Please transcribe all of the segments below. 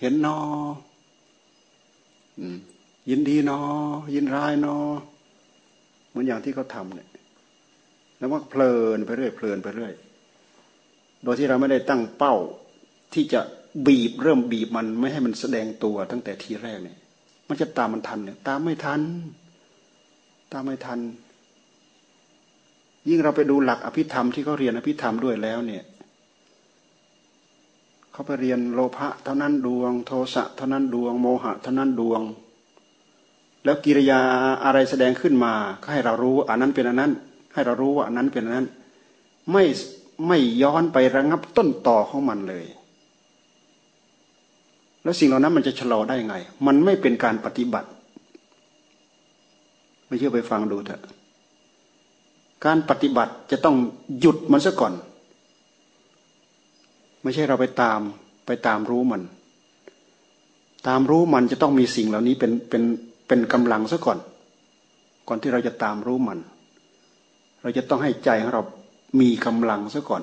เห็นนอยินดีนอ ยินร้ายนอ เหมือนอย่างที่เขาทำเนี่ยแล้วก็เพลินไปเรื่อยเพลินไปเรื่อยโดยที่เราไม่ได้ตั้งเป้าที่จะบีบเริ่มบีบมันไม่ให้มันแสดงตัวตั้งแต่ทีแรกเนี่ย มันจะตามมันทันเนี่ย ตามไม่ทัน ตามไม่ทัน ยิ่งเราไปดูหลักอภิธรรมที่เขาเรียนอภิธรรมด้วยแล้วเนี่ย เขาไปเรียนโลภะเท่านั้นดวง โทสะเท่านั้นดวง โมหะเท่านั้นดวง แล้วกิริยาอะไรแสดงขึ้นมาก็ให้เรารู้อันนั้นเป็นอันนั้น ให้เรารู้ว่าอันนั้นเป็นอันนั้น ไม่ไม่ย้อนไประงับต้นต่อของมันเลย แล้วสิ่งเหล่านั้นมันจะชะลอได้ไง มันไม่เป็นการปฏิบัติ ไม่เชื่อไปฟังดูเถอะการปฏิบัติจะต้องหยุดมันซะก่อน ไม่ใช่เราไปตามไปตามรู้มัน ตามรู้มันจะต้องมีสิ่งเหล่านี้เป็นเป็นเป็นกำลังซะก่อน ก่อนที่เราจะตามรู้มัน เราจะต้องให้ใจของเรามีกำลังซะก่อน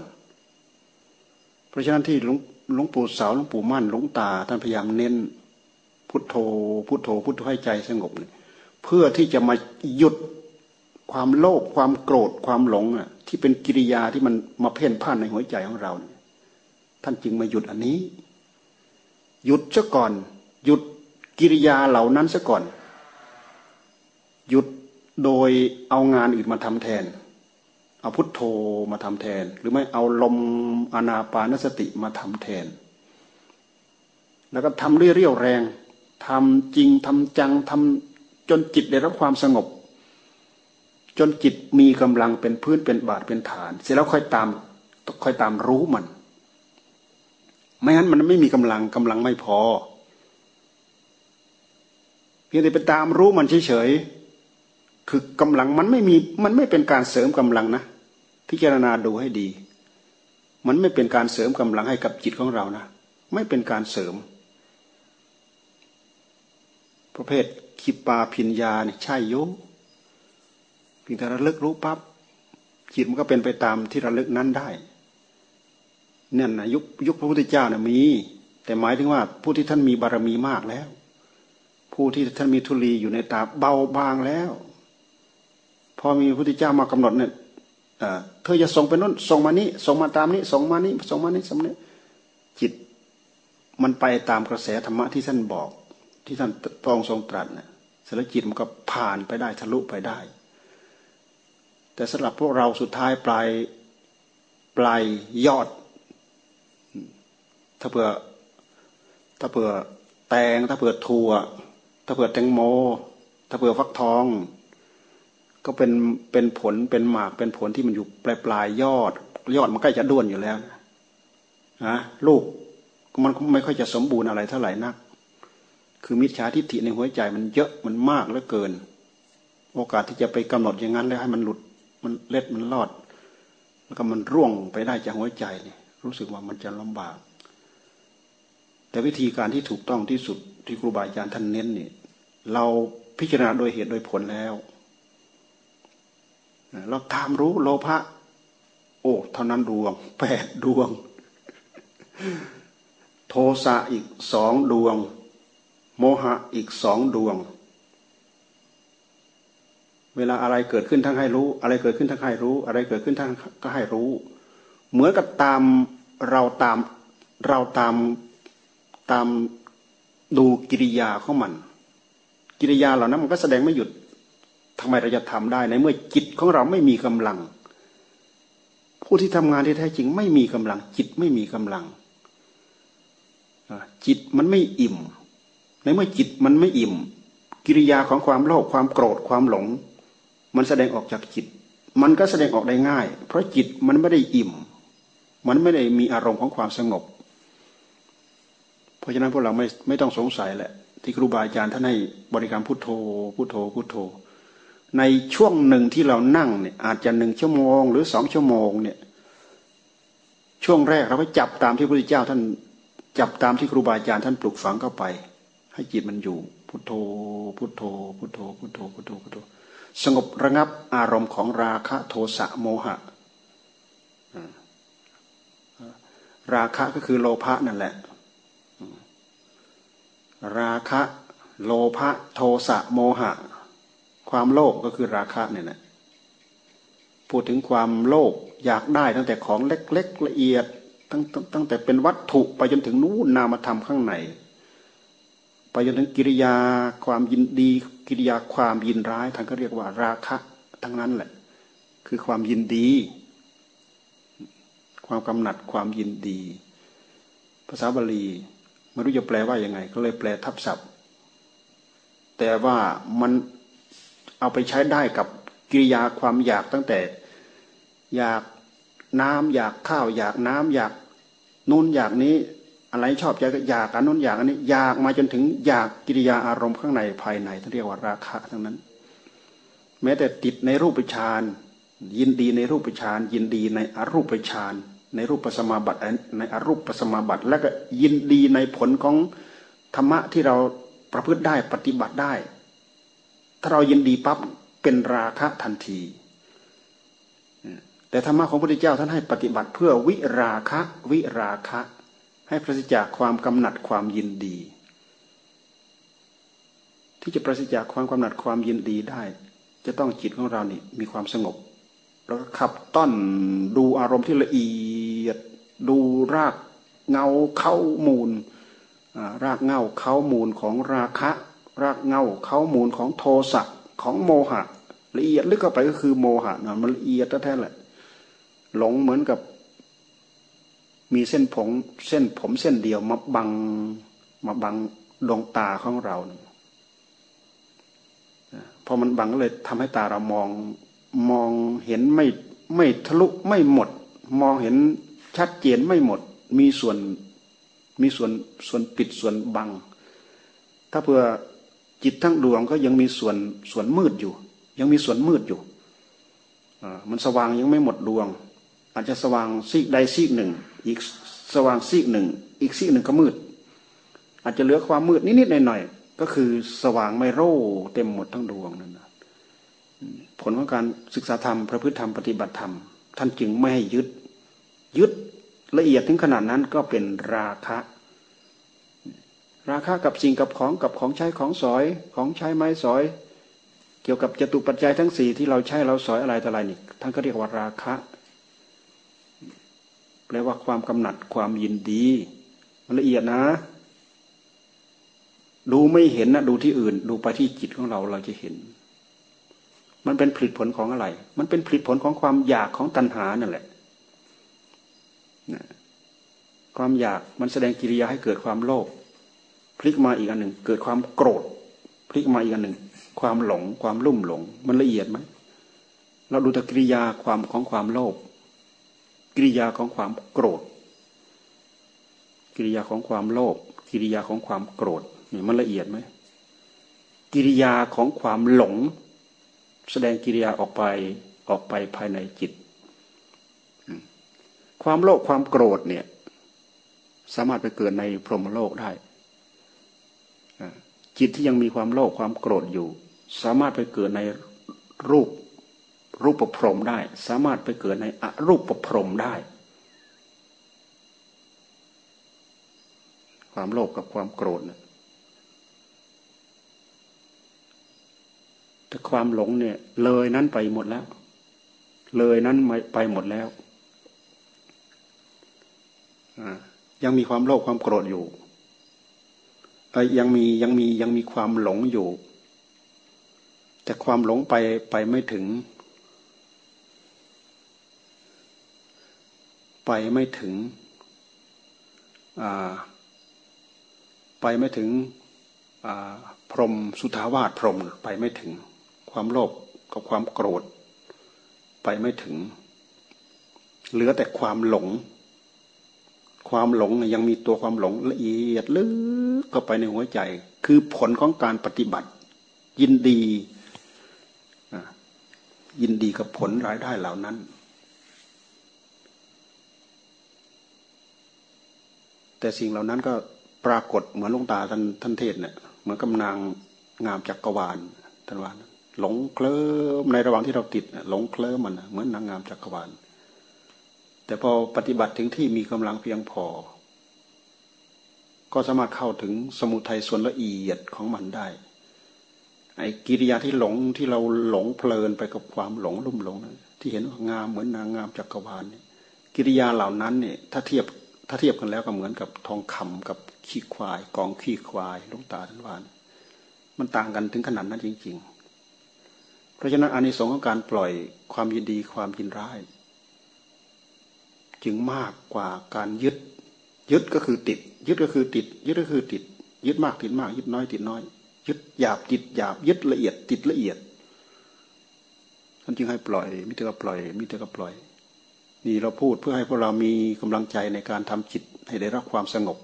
เพราะฉะนั้นที่หลวงหลวงปู่เสาหลวงปู่มั่นหลวงตาท่านพยายามเน้นพุทโธพุทโธพุทโธให้ใจสงบเลยเพื่อที่จะมาหยุดความโลภความโกรธความหลงอะที่เป็นกิริยาที่มันมาเพ่นพ่านในหัวใจของเรา ท่านจึงมาหยุดอันนี้ หยุดซะก่อน หยุดกิริยาเหล่านั้นซะก่อน หยุดโดยเอางานอื่นมาทำแทน เอาพุทโธมาทำแทน หรือไม่เอาลมอนาปานสติมาทำแทน แล้วก็ทำเรี่ยวแรงทำจริงทำจังทำจนจิตได้รับความสงบ จนจิตมีกำลังเป็นพื้นเป็นบาทเป็นฐาน เสร็จแล้วค่อยตามค่อยตามรู้มัน ไม่งั้นมันไม่มีกำลังกำลังไม่พอ เพียงแต่ไปตามรู้มันเฉยๆคือกำลังมันไม่มีมันไม่เป็นการเสริมกำลังนะพิจารณาดูให้ดี มันไม่เป็นการเสริมกำลังให้กับจิตของเรานะไม่เป็นการเสริม ประเภทคิปาพิญญาเนี่ยใช่โยเพียงแต่ระลึกรู้ปับ๊บจิตมันก็เป็นไปตามที่ระลึกนั้นได้ เนี่ยนะยุคยุคพระพุทธเจ้านะ่ยมี แต่หมายถึงว่าผู้ที่ท่านมีบารมีมากแล้ว ผู้ที่ท่านมีทุลีอยู่ในตาเบาบางแล้ว พอมีพระพุทธเจ้ามากำหนดเนี่ยเธอจะส่งไปนู้นส่งมานี้ส่งมาตามนี้ส่งมานี้ส่งมานี้สำเนีจิตมันไปตามกระแสธรรมะที่ท่านบอก ที่ท่านพระองค์ทรงตรัสนะสารจิตมันก็ผ่านไปได้ทะลุไปได้ แต่สำหรับพวกเราสุดท้ายปลายปลายยอด ถ้าเผื่อถ้าเผื่อแตง ถ้าเผื่อถั่ว ถ้าเผื่อแตงโม ถ้าเผื่อฟักทอง ก็เป็นเป็นผลเป็นหมากเป็นผลที่มันอยู่ปลายปลายยอด ยอดมันใกล้จะด้วนอยู่แล้วนะลูกมันไม่ค่อยจะสมบูรณ์อะไรเท่าไหร่นัก คือมิจฉาทิฏฐิในหัวใจมันเยอะมันมากเหลือเกิน โอกาสที่จะไปกำหนดอย่างนั้นแล้วให้มันหลุดมันเล็ดมันรอด แล้วก็มันร่วงไปได้จากหัวใจเนี่ยรู้สึกว่ามันจะลำบาก แต่วิธีการที่ถูกต้องที่สุดที่ครูบาอาจารย์ท่านเน้นเนี่ยเราพิจารณาโดยเหตุโดยผลแล้วเราตามรู้โลภะโอ้เท่านั้นดวงแปดดวง โทสะอีกสองดวง โมหะอีกสองดวง เวลาอะไรเกิดขึ้นทั้งให้รู้ อะไรเกิดขึ้นทั้งให้รู้ อะไรเกิดขึ้นทั้งก็ให้รู้ เหมือนกับตามเราตามเราตาม ตามดูกิริยาของมัน กิริยาเหล่านั้นมันก็แสดงไม่หยุดทำไมเราจะทำได้ในเมื่อจิตของเราไม่มีกำลัง ผู้ที่ทำงานที่แท้จริงไม่มีกำลัง จิตไม่มีกำลังจิตมันไม่อิ่ม ในเมื่อจิตมันไม่อิ่ม กิริยาของความโลภความโกรธความหลง มันแสดงออกจากจิต มันก็แสดงออกได้ง่าย เพราะจิตมันไม่ได้อิ่ม มันไม่ได้มีอารมณ์ของความสงบ เพราะฉะนั้นพวกเราไม่ไม่ต้องสงสัยแหละ ที่ครูบาอาจารย์ท่านให้บริกรรมพุทโธพุทโธพุทโธ ในช่วงหนึ่งที่เรานั่งเนี่ยอาจจะหนึ่งชั่วโมง หรือสองชั่วโมงเนี่ยช่วงแรกเราไปจับตามที่พระพุทธเจ้าท่านจับตามที่ครูบาอาจารย์ท่านปลูกฝังเข้าไป ให้จิตมันอยู่ พุทโธพุทโธพุทโธพุทโธพุทโธพุทโธสงบระงับอารมณ์ของราคะโทสะโมหะ ราคะก็คือโลภะนั่นแหละ ราคะ โลภะโทสะโมหะ ความโลภก็คือราคะเนี่ยนะพูดถึงความโลภอยากได้ตั้งแต่ของเล็กๆละเอียดตั้งตั้งแต่เป็นวัตถุไปจนถึงนู้นนามธรรมข้างใน ไปจนถึงกิริยาความยินดีกิริยาความยินร้ายท่านก็เรียกว่าราคะทั้งนั้นแหละ คือความยินดี ความกำหนัดความยินดี ภาษาบาลี ไม่รู้จะแปลว่ายังไง ก็เลยแปลทับศัพท์ แต่ว่ามันเอาไปใช้ได้กับกิริยาความอยากตั้งแต่ อยากน้ำอยากข้าว อยากน้ำอยากนู่นอยากนี้อะไรชอบใจก็อยากอันนู้นอยากอันนี้อยากมาจนถึงอยากกิริยาอารมณ์ข้างในภายในที่เรียกว่าราคะทั้งนั้น แม้แต่ติดในรูปฌานยินดีในรูปฌานยินดีในอรูปฌาน ในรูปสมาบัติในอรูปสมาบัติ แล้วก็ยินดีในผลของธรรมะที่เราประพฤติได้ปฏิบัติได้ ถ้าเรายินดีปั๊บเป็นราคะทันที แต่ธรรมะของพระพุทธเจ้าท่านให้ปฏิบัติเพื่อวิราคะวิราคะ ให้ปราศจากความกำหนัดความยินดี ที่จะปราศจากความกำหนัดความยินดีได้ จะต้องจิตของเรานี่มีความสงบ แล้วก็ขับต้อนดูอารมณ์ที่ละเอียด ดูรากเงาเข้ามูล รากเงาเข้ามูลของราคะ รากเงาเข้ามูลของโทสะของโมหะ ละเอียดลึกเข้าไปก็คือโมหะนะมันละเอียดแท้ๆแหละหลงเหมือนกับ มีเส้นผมเส้นผมเส้นเดียวมาบังมาบังดวงตาของเราพอมันบังก็เลยทำให้ตาเรามอง มองเห็นไม่ไม่ทะลุไม่หมด มองเห็นชัดเจนไม่หมด มีส่วนมีส่วนส่วนปิดส่วนบัง ถ้าเพื่อจิตทั้งดวงก็ยังมีส่วนส่วนมืดอยู่ ยังมีส่วนมืดอยู่มันสว่างยังไม่หมดดวง อาจจะสว่างซีกใดซีกหนึ่ง อีกสว่างซีกหนึ่ง อีกซีกหนึ่งก็มืด อาจจะเหลือความมืดนิดๆหน่อยๆก็คือสว่างไม่โร่เต็มหมดทั้งดวงนั่นนะ ผลของการศึกษาธรรมพระพฤติธรรมปฏิบัติธรรม ท่านจึงไม่ให้ยึด ยึดละเอียดถึงขนาดนั้นก็เป็นราคะ ราคะกับสิ่งกับของกับของใช้ของสอยของใช้ไม้สอย เกี่ยวกับจตุปัจจัยทั้งสี่ที่เราใช้เราสอยอะไรต่ออะไรนี่ท่านก็เรียกว่าราคะแปลว่าความกำหนัดความยินดีมันละเอียดนะ ดูไม่เห็นนะดูที่อื่น ดูไปที่จิตของเราเราจะเห็น มันเป็นผลิตผลของอะไร มันเป็นผลิตผลของความอยากของตัณหานั่นแหละความอยากมันแสดงกิริยาให้เกิดความโลภพลิกมาอีกอันหนึ่งเกิดความโกรธ พลิกมาอีกอันหนึ่งความหลง ความลุ่มหลง มันละเอียดไหมเราดูแต่กิริยาความของความโลภกิริยาของความโกรธ กิริยาของความโลภกิริยาของความโกรธนี่มันละเอียดไหมกิริยาของความหลง แสดงกิริยาออกไปออกไปภายในจิต ความโลภความโกรธเนี่ยสามารถไปเกิดในพรหมโลกได้ จิตที่ยังมีความโลภความโกรธอยู่ สามารถไปเกิดในรูปรูปประพรมได้ สามารถไปเกิดในอรูปประพรมได้ ความโลภกับความโกรธนะ แต่ความหลงเนี่ย เลยนั้นไปหมดแล้ว เลยนั้นไปหมดแล้วยังมีความโลภความโกรธอยู่ยังมียังมียังมีความหลงอยู่ แต่ความหลงไปไปไม่ถึง ไปไม่ถึงไปไม่ถึงพรมสุทาวาสพรมไปไม่ถึง ความโลภกับความโกรธ ไปไม่ถึง เหลือแต่ความหลง ความหลงยังมีตัวความหลงละเอียดลึกเข้าไปในหัวใจ คือผลของการปฏิบัติ ยินดียินดีกับผลรายได้เหล่านั้น แต่สิ่งเหล่านั้นก็ปรากฏเหมือนลุงตาท่านท่านเทศเนี่ยเหมือนกำนางงามจักกรวาลท่านว่า หลงเคลิ้มในระหว่างที่เราติดหลงเคลิ้มมันเหมือนนางงามจักรวาลแต่พอปฏิบัติถึงที่มีกำลังเพียงพอ ก็สามารถเข้าถึงสมุทัยส่วนละเอียดของมันได้ไอ้กิริยาที่หลงที่เราหลงเพลินไปกับความหลงลุ่มหลงที่เห็นว่างามเหมือนนางงามจักรวาลเนี่ยกิริยาเหล่านั้นเนี่ยถ้าเทียบถ้าเทียบกันแล้วก็เหมือนกับทองคำกับขี้ควาย กองขี้ควายลุงตาท่านวานมันต่างกันถึงขนาดนั้นจริง ๆ ราะฉะนั้นอานิสงส์ของการปล่อยความยินดีความยินร้าย จึงมากกว่าการยึด ยึดก็คือติด ยึดก็คือติด ยึดก็คือติด ยึดมากติดมาก ยึดน้อยติดน้อย ยึดหยาบติดหยาบ ยึดละเอียดติดละเอียดท่านจึงให้ปล่อยมิเตก็ปล่อยมิเตก็ปล่อย นี่เราพูดเพื่อให้พวกเรามีกำลังใจในการทำจิตให้ได้รับความสงบ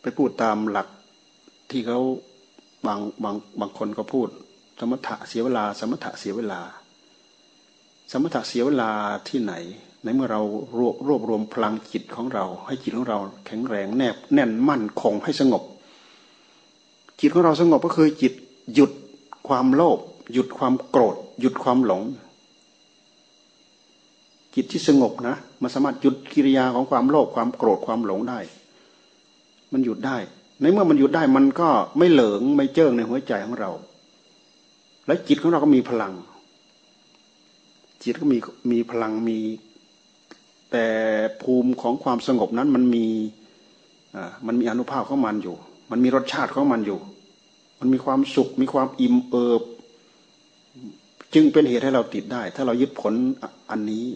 ไปพูดตามหลักที่เขาบางบางบางคนก็พูด สมถะเสียเวลา สมถะเสียเวลา สมถะเสียเวลาที่ไหน ในเมื่อเรารวบรวบรวมพลังจิตของเรา ให้จิตของเราแข็งแรงแนบแน่นมั่นคงให้สงบ จิตของเราสงบก็คือจิตหยุดความโลภหยุดความโกรธ หยุดความหลง จิตที่สงบนะมันสามารถหยุดกิริยาของความโลภความโกรธความหลงได้ มันหยุดได้ ในเมื่อมันหยุดได้มันก็ไม่เหลิงไม่เจิ้งในหัวใจของเรา และจิตของเราก็มีพลัง จิตก็มีมีพลังมี แต่ภูมิของความสงบนั้นมันมีอ่ามันมีอนุภาพของมันอยู่ มันมีรสชาติของมันอยู่ มันมีความสุข มีความอิ่มเอิบ จึงเป็นเหตุให้เราติดได้ ถ้าเรายึดผลอันนี้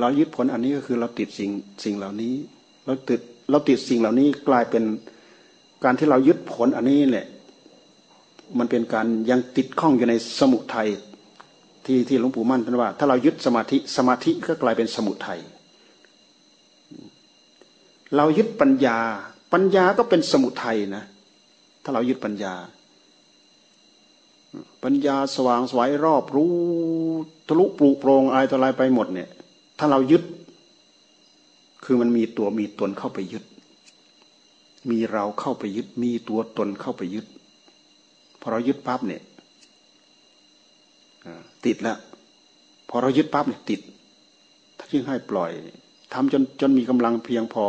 เรายึดผลอันนี้ก็คือเราติดสิ่งสิ่งเหล่านี้ เราติดเราติดสิ่งเหล่านี้กลายเป็นการที่เรายึดผลอันนี้แหละ มันเป็นการยังติดข้องอยู่ในสมุทัยที่ที่หลวงปู่มั่นท่านว่า ถ้าเรายึดสมาธิสมาธิก็กลายเป็นสมุทัยเรายึดปัญญา ปัญญาก็เป็นสมุทัยนะ ถ้าเรายึดปัญญา ปัญญาสว่างสวยรอบรู้ทะลุปลุโปรงอะไรต่ออะไรไปหมดเนี่ย ถ้าเรายึด คือมันมีตัวมีตนเข้าไปยึด มีเราเข้าไปยึด มีตัวตนเข้าไปยึด พอเรายึดปั๊บเนี่ยติดแล้วพอเรายึดปั๊บเนี่ยติดถ้าจึงให้ปล่อยทำจนจนมีกำลังเพียงพอ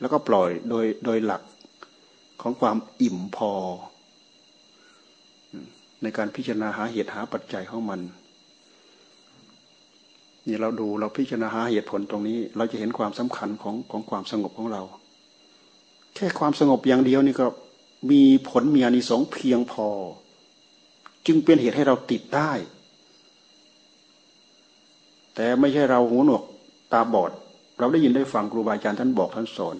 แล้วก็ปล่อยโดยโดยหลักของความอิ่มพอ ในการพิจารณาหาเหตุหาปัจจัยของมันนี่เราดูเราพิจารณาหาเหตุผลตรงนี้ เราจะเห็นความสำคัญของของความสงบของเรา แค่ความสงบอย่างเดียวนี่ก็ มีผลมีอานิสงส์เพียงพอ จึงเป็นเหตุให้เราติดได้ แต่ไม่ใช่เราหูหนวกตาบอด เราได้ยินได้ฟังครูบาอาจารย์ท่านบอกท่านสอน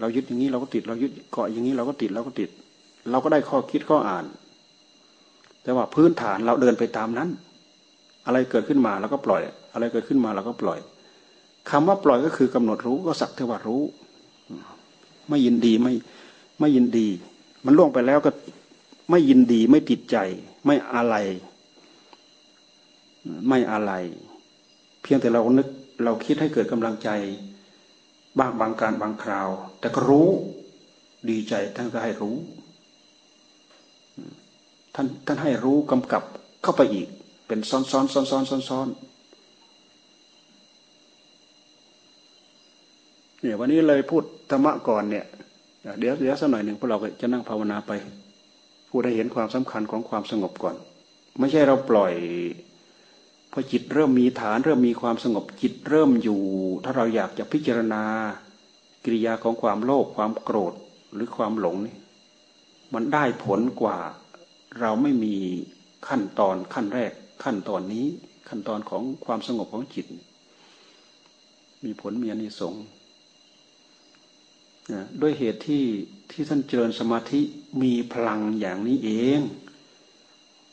เรายึดอย่างนี้เราก็ติด เรายึดเกาะอย่างนี้เราก็ติดเราก็ติด เราก็ได้ข้อคิดข้ออ่าน แต่ว่าพื้นฐานเราเดินไปตามนั้น อะไรเกิดขึ้นมาเราก็ปล่อย อะไรเกิดขึ้นมาเราก็ปล่อยคำว่าปล่อยก็คือกำหนดรู้ก็สักเทวารู้ ไม่ยินดีไม่ ไม่ยินดี มันล่วงไปแล้วก็ไม่ยินดีไม่ติดใจ ไม่อะไร ไม่อะไร เพียงแต่เรานึกเราคิดให้เกิดกำลังใจบางบางการบางคราว แต่ก็รู้ดีใจท่านก็ให้รู้ ท่านท่านให้รู้กำกับเข้าไปอีก เป็นซ้อนซ้อนซ้อนซ้อนซ้อนซ้อนเนี่ยวันนี้เลยพูดธรรมะก่อนเนี่ย เดี๋ยวเดี๋ยวสักหน่อยหนึ่งพวกเราจะนั่งภาวนาไปพูดให้เห็นความสำคัญของความสงบก่อน ไม่ใช่เราปล่อยพอจิตเริ่มมีฐานเริ่มมีความสงบจิตเริ่มอยู่ ถ้าเราอยากจะพิจารณา กิริยาของความโลภความโกรธหรือความหลงนี่มันได้ผลกว่า เราไม่มีขั้นตอนขั้นแรก ขั้นตอนนี้ขั้นตอนของความสงบของจิต มีผลมีอานิสงส์ ด้วยเหตุที่ที่ท่านเจริญสมาธิมีพลังอย่างนี้เอง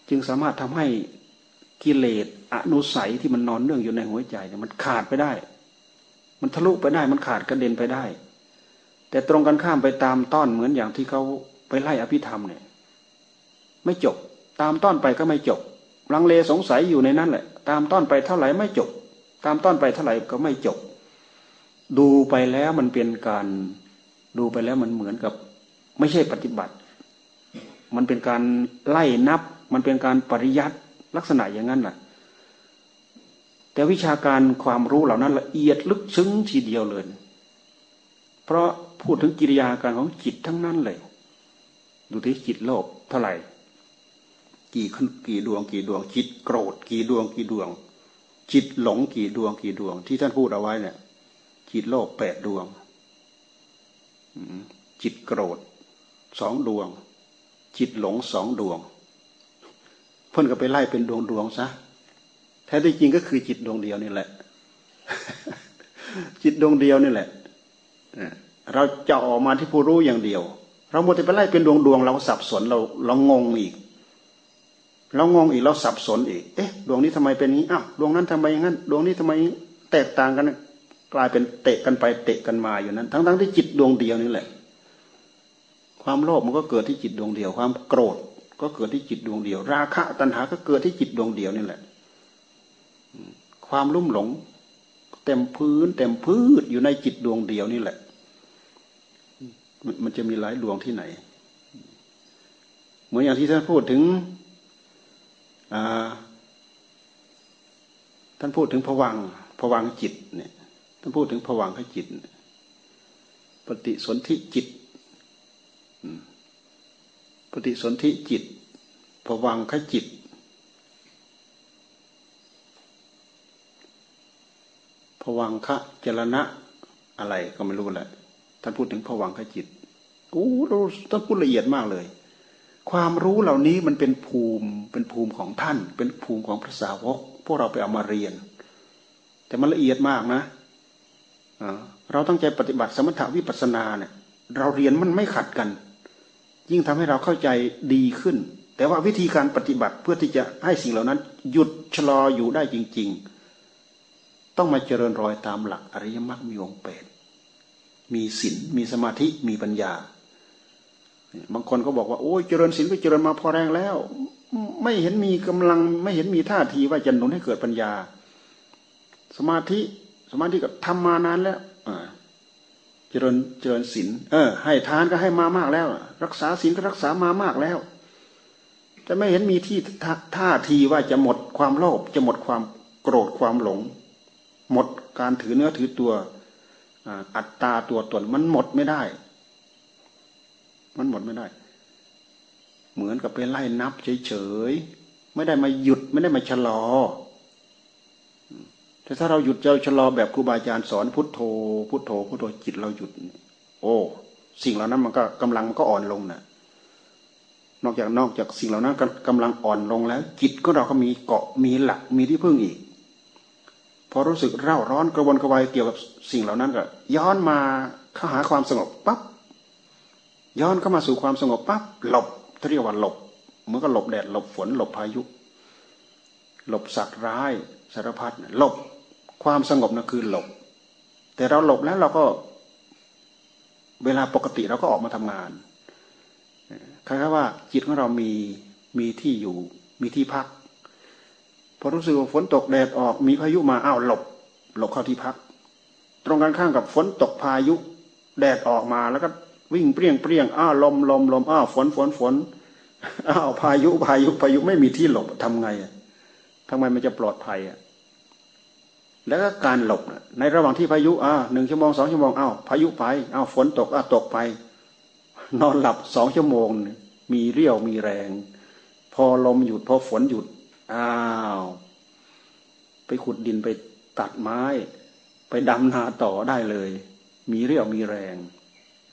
จึงสามารถทำให้กิเลสอนุสัยที่มันนอนเนื่องอยู่ในหัวใจเนี่ยมันขาดไปได้ มันทะลุไปได้มันขาดกระเด็นไปได้ แต่ตรงกันข้ามไปตามต้อนเหมือนอย่างที่เขาไปไล่อภิธรรมเนี่ย ไม่จบ ตามต้อนไปก็ไม่จบลังเลสงสัยอยู่ในนั้นแหละ ตามต้อนไปเท่าไหร่ไม่จบ ตามต้อนไปเท่าไหร่ก็ไม่จบ ดูไปแล้วมันเป็นการ ดูไปแล้วมันเหมือนกับ ไม่ใช่ปฏิบัติ มันเป็นการไล่นับ มันเป็นการปริยัติลักษณะอย่างนั้นแหละแต่วิชาการความรู้เหล่านั้นละเอียดลึกซึ้งทีเดียวเลย เพราะพูดถึงกิริยาการของจิตทั้งนั้นเลย ดูที่จิตโลภเท่าไหร่ กี่กี่ดวง กี่ดวง จิตโกรธ กี่ดวง กี่ดวง จิตหลงกี่ดวง กี่ดวง ที่ท่านพูดเอาไว้เนี่ย จิตโลภแปดดวง จิตโกรธสองดวง จิตหลงสองดวง เพิ่นก็ไปไล่เป็นดวงดวงซะแท้ที่จริงก็คือจิตดวงเดียวนี่แหละ จิตดวงเดียวนี่แหละเราจะออกมาที่ผู้รู้อย่างเดียว เราหมดไปไล่เป็นดวงดวงเราสับสนเราเรางงอีกเรางงอีกเราสับสนอีก เอ๊ะ ดวงนี้ทำไมเป็นงี้อ้าวดวงนั้นทำไมอย่างนั้น ดวงนี้ทำไมแตกต่างกัน กลายเป็นเตะกันไปเตะกันมาอยู่นั้น ทั้งๆทที่จิตดวงเดียวนี่แหละ ความโลภมันก็เกิดที่จิตดวงเดียว ความโกรธก็เกิดที่จิตดวงเดียว ราคะตัณหาก็เกิดที่จิตดวงเดียวนี่แหละ ความลุ่มหลง เต็มพื้น เต็มพืชอยู่ในจิตดวงเดียวนี่แหละ มันจะมีหลายดวงที่ไหน เหมือนอย่างที่ท่านพูดถึงท่านพูดถึงผวังผวังจิตเนี่ย ท่านพูดถึงผวังขจิต ปฏิสนธิจิต ปฏิสนธิจิตผวังขจิต ผวังคะเจรณะอะไรก็ไม่รู้แหละ ท่านพูดถึงผวังขจิตโอ้เราต้องพูดละเอียดมากเลย ความรู้เหล่านี้มันเป็นภูมิ เป็นภูมิของท่าน เป็นภูมิของพระสาวก พวกเราไปเอามาเรียน แต่มันละเอียดมากนะ เราตั้งใจปฏิบัติสมถวิปัสนาเนี่ย เราเรียนมันไม่ขัดกัน ยิ่งทำให้เราเข้าใจดีขึ้น แต่ว่าวิธีการปฏิบัติเพื่อที่จะให้สิ่งเหล่านั้น หยุดชะลออยู่ได้จริง ๆ ต้องมาเจริญรอยตามหลักอริยมรรคมีองค์แปดมีศีลมีสมาธิมีปัญญา บางคนก็บอกว่าโอ้ยเจริญศีลก็เจริญมาพอแรงแล้ว ไม่เห็นมีกำลังไม่เห็นมีท่าทีว่าจะหนุนให้เกิดปัญญา สมาธิ สมาธิก็ทำมานานแล้วเจริญเจริญศีลเออ ให้ทานก็ให้มามากแล้ว รักษาศีลก็รักษามามากแล้วจะไม่เห็นมีที่ท่าทีว่าจะหมดความโลภจะหมดความโกรธความหลง หมดการถือเนื้อถือตัวอัตตาตัวตนมันหมดไม่ได้ มันหมดไม่ได้ เหมือนกับไปไล่นับเฉยๆไม่ได้มาหยุดไม่ได้มาชะลอ แต่ถ้าเราหยุดเราชะลอแบบครูบาอาจารย์สอนพุทโธ พุทโธพุทโธจิตเราหยุด โอ้ สิ่งเหล่านั้นมันก็กำลังมันก็อ่อนลงนะนอกจากนอกจากสิ่งเหล่านั้นกำลังอ่อนลงแล้ว จิตก็เราก็มีเกาะมีหลักมีที่พึ่งอีก พอรู้สึกเร่าร้อนกระวนกระวายเกี่ยวกับสิ่งเหล่านั้นก็ ย้อนมาเข้าหาความสงบปั๊บย้อนเข้ามาสู่ความสงบปั๊บหลบเรียกว่าหลบเมื่อก็หลบแดดหลบฝนหลบพายุ หลบสัตว์ร้ายสารพัดหลบ ความสงบนั่นคือหลบ แต่เราหลบแล้วเราก็ เวลาปกติเราก็ออกมาทำงานคล้ายๆว่า จิตของเรามีมีที่อยู่ มีที่พักพอรู้สึกว่าฝนตกแดดออก มีพายุมาอ้าวหลบ หลบเข้าที่พัก ตรงกันข้ามกับฝนตกพายุแดดออกมาแล้วก็วิ่งเปรี้ยงเปรี้ยงอ้าวลมลมลมอ้าวฝนฝนฝนอ้าวพายุพายุพายุไม่มีที่หลบทำไงอะทำไมมันจะปลอดภัยอะ แล้วก็การหลบในระหว่างที่พายุอ่าหนึ่งชั่วโมงสองชั่วโมงอ้าวพายุไปอ้าวฝนตกอ้าวตกไป นอนหลับสองชั่วโมง มีเรี่ยวมีแรง พอลมหยุดพอฝนหยุดอ้าวไปขุดดินไปตัดไม้ ไปดำนาต่อได้เลย มีเรี่ยวมีแรง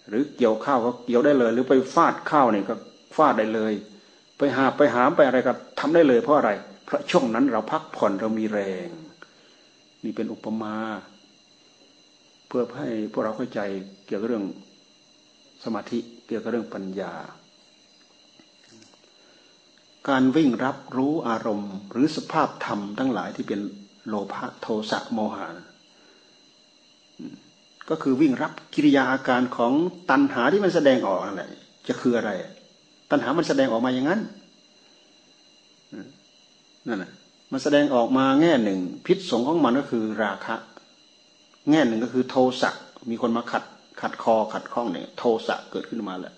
หรือเกี่ยวข้าวก็เกี่ยวได้เลย หรือไปฟาดข้าวเนี่ยก็ฟาดได้เลย ไปหาไปหามไปอะไรก็ทำได้เลยเพราะอะไรเพราะช่วงนั้นเราพักผ่อนเรามีแรง นี่เป็นอุปมา เพื่อให้พวกเราเข้าใจเกี่ยวกับเรื่องสมาธิเกี่ยวกับเรื่องปัญญา การวิ่งรับรู้อารมณ์ หรือสภาพธรรมทั้งหลายที่เป็นโลภะโทสะโมหะก็คือวิ่งรับกิริยาอาการของตัณหาที่มันแสดงออกอะไรจะคืออะไร ตัณหามันแสดงออกมาอย่างนั้นนั่นแหละ มันแสดงออกมาแง่หนึ่ง พิษสงของมันก็คือราคะ แง่หนึ่งก็คือโทสะมีคนมาขัดขัดคอขัดข้องเนี่ยโทสะเกิดขึ้นมาแหละ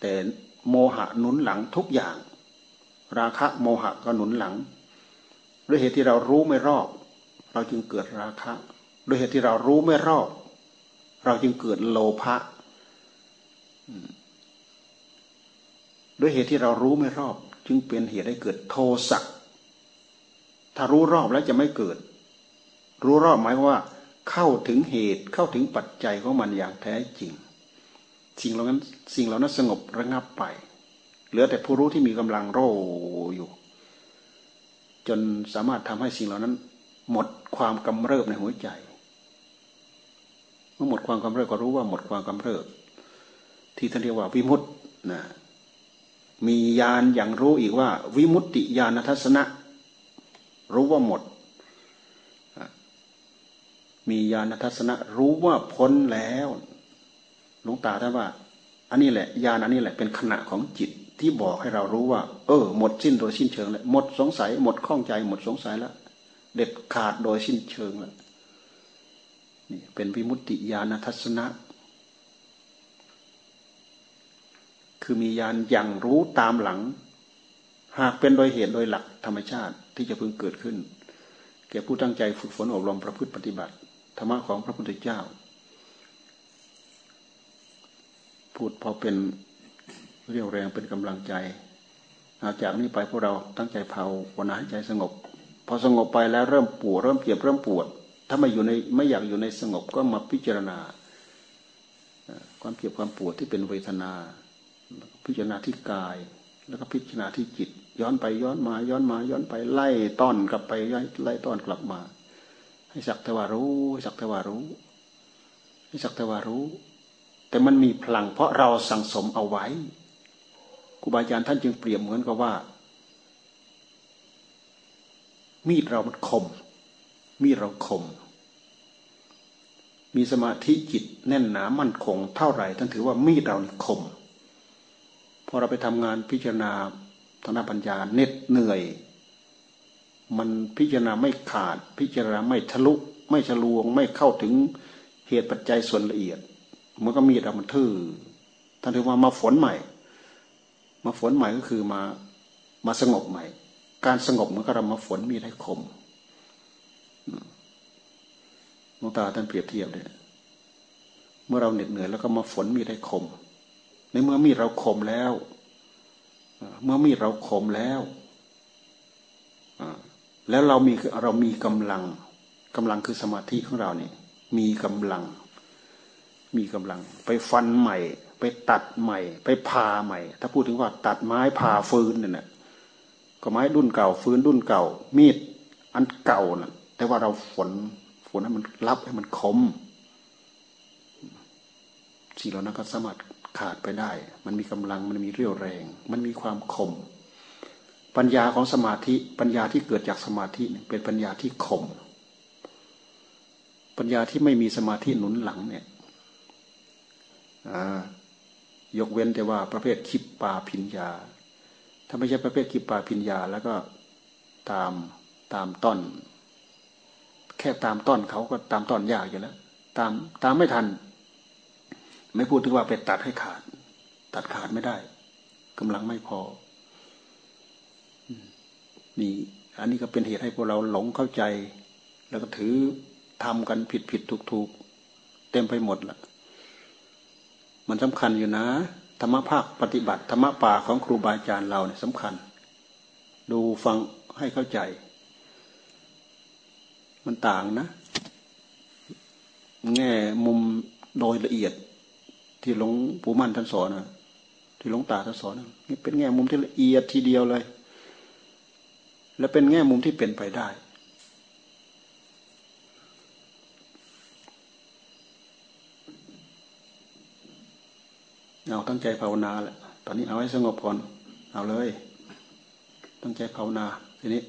แต่โมหะหนุนหลังทุกอย่าง ราคะโมหะก็หนุนหลังด้วยเหตุที่เรารู้ไม่รอบ เราจึงเกิดราคะด้วยเหตุที่เรารู้ไม่รอบ เราจึงเกิดโลภะด้วยเหตุที่เรารู้ไม่รอบ จึงเป็นเหตุให้เกิดโทสะ ถ้ารู้รอบแล้วจะไม่เกิด รู้รอบหมายว่า เข้าถึงเหตุเข้าถึงปัจจัยของมันอย่างแท้จริง สิ่งเหล่านั้นสิ่งเหล่านั้นสงบระงับไป เหลือแต่ผู้รู้ที่มีกำลังโรอยู่ จนสามารถทำให้สิ่งเหล่านั้น หมดความกำเริบในหัวใจเมื่อหมดความกำเริบก็รู้ว่าหมดความกำเริบที่ท่านเรียกว่าวิมุตต์นะมีญาณอย่างรู้อีกว่า วิมุตติญาณทัศนะ รู้ว่าหมด มีญาณทัศนะ รู้ว่าพ้นแล้วหลวงตาท่านว่า อันนี้แหละญาณอันนี้แหละเป็นขณะของจิตที่บอกให้เรารู้ว่า เออ หมดสิ้นโดยสิ้นเชิงแล้วหมดสงสัย หมดข้องใจ หมดสงสัยแล้วเด็ดขาดโดยสิ้นเชิงแล้วนี่เป็นวิมุตติญาณทัศนะ คือมีญาณอย่างรู้ตามหลัง หากเป็นโดยเหตุโดยหลักธรรมชาติที่จะพึงเกิดขึ้น แก่ผู้ตั้งใจฝึกฝนอบรมประพฤติปฏิบัติ ธรรมะของพระพุทธเจ้า พูดพอเป็นเรียวแรงเป็นกำลังใจอาจากนี้ไปพวกเราตั้งใจเผาวันให้ใจสงบ พอสงบไปแล้วเริ่มปวดเริ่มเจ็บเริ่มปวด ถ้าไม่อยู่ในไม่อยากอยู่ในสงบก็มาพิจารณา ความเจ็บความปวดที่เป็นเวทนา พิจารณาที่กาย แล้วก็พิจารณาที่จิต ย้อนไปย้อนมาย้อนมาย้อนไปไล่ต้อนกลับไปไล่ต้อนกลับมา ให้สักทวารู้สักทวารู้ ให้สักทวารู้ แต่มันมีพลังเพราะเราสั่งสมเอาไว้ครูบาอาจารย์ท่านจึงเปรียบเหมือนกับว่า มีดเรามันคม มีดเราคม มีสมาธิจิตแน่นหนามั่นคง เท่าไหร่ท่านถือว่ามีดเราคมพอเราไปทำงานพิจารณา ทางด้านปัญญาเน็ดเหนื่อย มันพิจารณาไม่ขาด พิจารณาไม่ทะลุ ไม่ฉลวง ไม่เข้าถึงเหตุปัจจัยส่วนละเอียด มันก็มีดเรามันทื่อท่านถือว่ามาฝนใหม่ มาฝนใหม่ก็คือมามาสงบใหม่ การสงบเหมือนกับเรามาฝนมีได้คมหลวงตาท่านเปรียบเทียบเลยเมื่อเราเหน็ดเหนื่อยแล้วก็มาฝนมีดให้คม ในเมื่อมีดเราคมแล้ว เมื่อมีดเราคมแล้วแล้วเรามีเรามีกำลังกำลังคือสมาธิของเราเนี่ย มีกำลัง มีกำลัง ไปฟันใหม่ ไปตัดใหม่ ไปผ่าใหม่ ถ้าพูดถึงว่าตัดไม้ผ่าฟืนเนี่ยก็ไม้รุ่นเก่าฟืนรุ่นเก่า มีดอันเก่าน่ะ แต่ว่าเราฝนฝนให้มันรับให้มันคมสิ่งเหล่านั้นก็สามารถ ขาดไปได้ มันมีกำลังมันมีเรี่ยวแรง มันมีความคม ปัญญาของสมาธิปัญญาที่เกิดจากสมาธิเป็นปัญญาที่คม ปัญญาที่ไม่มีสมาธิหนุนหลังเนี่ยยกเว้นแต่ว่าประเภทคิปปาพิญญา ถ้าไม่ใช่ประเภทคิปปาพิญญาแล้วก็ตามตามต้น แค่ตามต้นเขาก็ตามต้นยากอยู่แล้ว ตามตามไม่ทัน ไม่พูดถึงว่าไปตัดให้ขาด ตัดขาดไม่ได้กำลังไม่พอนี่ อันนี้ก็เป็นเหตุให้พวกเราหลงเข้าใจ แล้วก็ถือทำกันผิดผิดถูกถูกเต็มไปหมดละมันสำคัญอยู่นะธรรมภาคปฏิบัติธรรมป่าของครูบาอาจารย์เราเนี่ยสำคัญ ดูฟังให้เข้าใจ มันต่างนะ แง่มุมโดยละเอียด ที่หลวงปู่มั่นท่านสอนนะที่หลวงตาท่านสอนนี่เป็นแง่มุมที่ละเอียดทีเดียวเลย และเป็นแง่มุมที่เป็นไปได้ เอาตั้งใจภาวนาแหละตอนนี้เอาให้สงบก่อน เอาเลย ตั้งใจภาวนาทีนี้